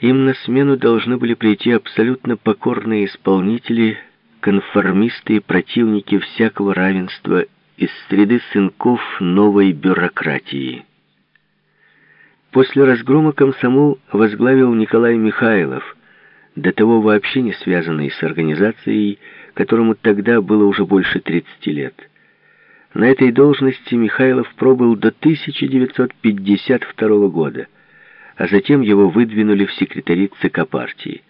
им на смену должны были прийти абсолютно покорные исполнители, конформисты и противники всякого равенства из среды сынков новой бюрократии. После разгрома комсомол возглавил Николай Михайлов, до того вообще не связанный с организацией, которому тогда было уже больше 30 лет. На этой должности Михайлов пробыл до 1952 года, а затем его выдвинули в секретари ЦК партии.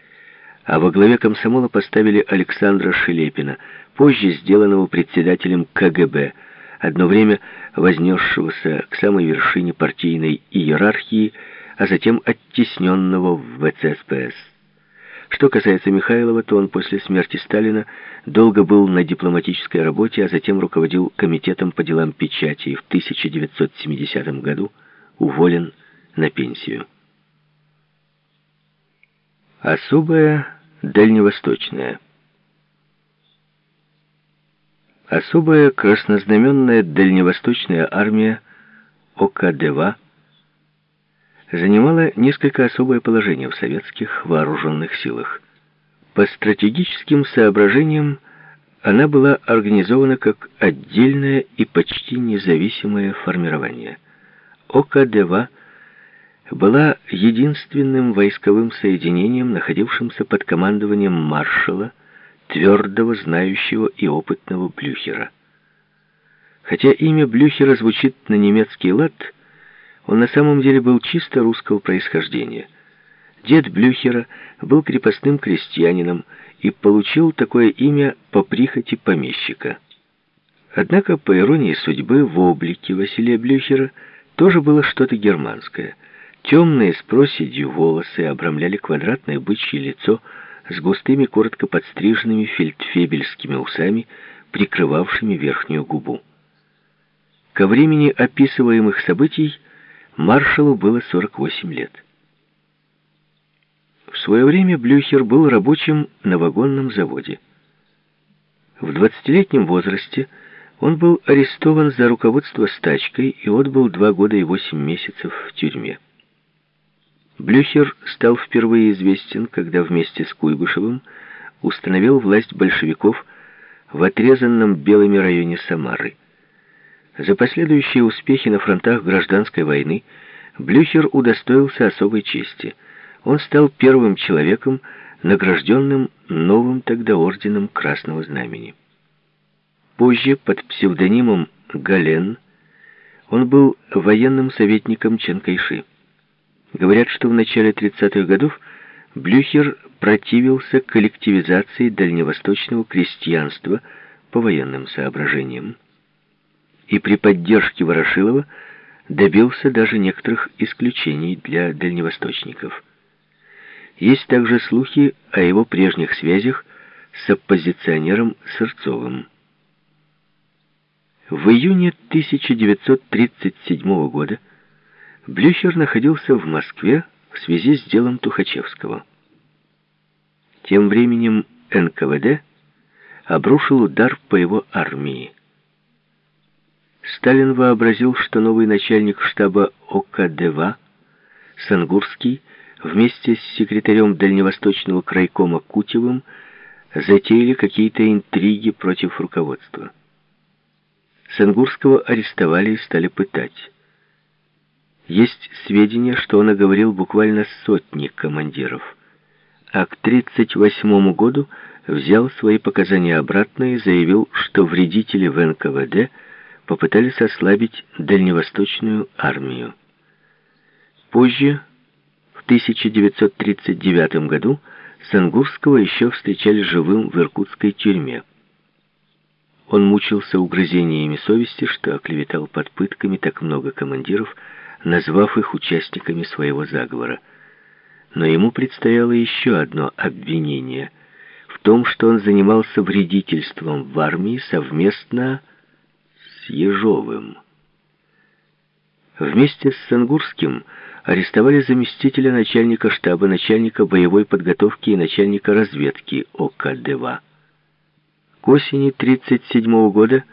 А во главе комсомола поставили Александра Шелепина, позже сделанного председателем КГБ, одно время вознесшегося к самой вершине партийной иерархии, а затем оттесненного в ВЦСПС. Что касается Михайлова, то он после смерти Сталина долго был на дипломатической работе, а затем руководил комитетом по делам печати и в 1970 году уволен на пенсию. Особая дальневосточная. Особая краснознаменная дальневосточная армия ОК-2 занимала несколько особое положение в советских вооруженных силах. По стратегическим соображениям она была организована как отдельное и почти независимое формирование. ОК-2 была единственным войсковым соединением, находившимся под командованием маршала, твердого, знающего и опытного Блюхера. Хотя имя Блюхера звучит на немецкий лад – он на самом деле был чисто русского происхождения. Дед Блюхера был крепостным крестьянином и получил такое имя по прихоти помещика. Однако, по иронии судьбы, в облике Василия Блюхера тоже было что-то германское. Темные с проседью волосы обрамляли квадратное бычье лицо с густыми, коротко подстриженными фельдфебельскими усами, прикрывавшими верхнюю губу. Ко времени описываемых событий маршалу было 48 лет. В свое время Блюхер был рабочим на вагонном заводе. В 20-летнем возрасте он был арестован за руководство стачкой и отбыл два года и восемь месяцев в тюрьме. Блюхер стал впервые известен, когда вместе с Куйбышевым установил власть большевиков в отрезанном белыми районе Самары. За последующие успехи на фронтах гражданской войны Блюхер удостоился особой чести. Он стал первым человеком, награжденным новым тогда орденом Красного Знамени. Позже, под псевдонимом Гален, он был военным советником Чанкайши. Говорят, что в начале 30-х годов Блюхер противился коллективизации дальневосточного крестьянства по военным соображениям и при поддержке Ворошилова добился даже некоторых исключений для дальневосточников. Есть также слухи о его прежних связях с оппозиционером Сырцовым. В июне 1937 года Блюхер находился в Москве в связи с делом Тухачевского. Тем временем НКВД обрушил удар по его армии. Сталин вообразил, что новый начальник штаба ОК-2 Сангурский вместе с секретарем Дальневосточного крайкома Кутевым затеяли какие-то интриги против руководства. Сангурского арестовали и стали пытать. Есть сведения, что он оговорил буквально сотни командиров, а к 1938 году взял свои показания обратно и заявил, что вредители в НКВД – попытались ослабить дальневосточную армию. Позже, в 1939 году, Сангурского еще встречали живым в иркутской тюрьме. Он мучился угрызениями совести, что оклеветал под пытками так много командиров, назвав их участниками своего заговора. Но ему предстояло еще одно обвинение в том, что он занимался вредительством в армии совместно с Ежовым. Вместе с Сангурским арестовали заместителя начальника штаба, начальника боевой подготовки и начальника разведки ОК-2. К осени 1937 года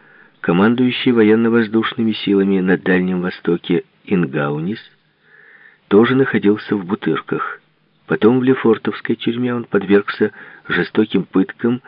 командующий военно-воздушными силами на Дальнем Востоке Ингаунис тоже находился в Бутырках. Потом в Лефортовской тюрьме он подвергся жестоким пыткам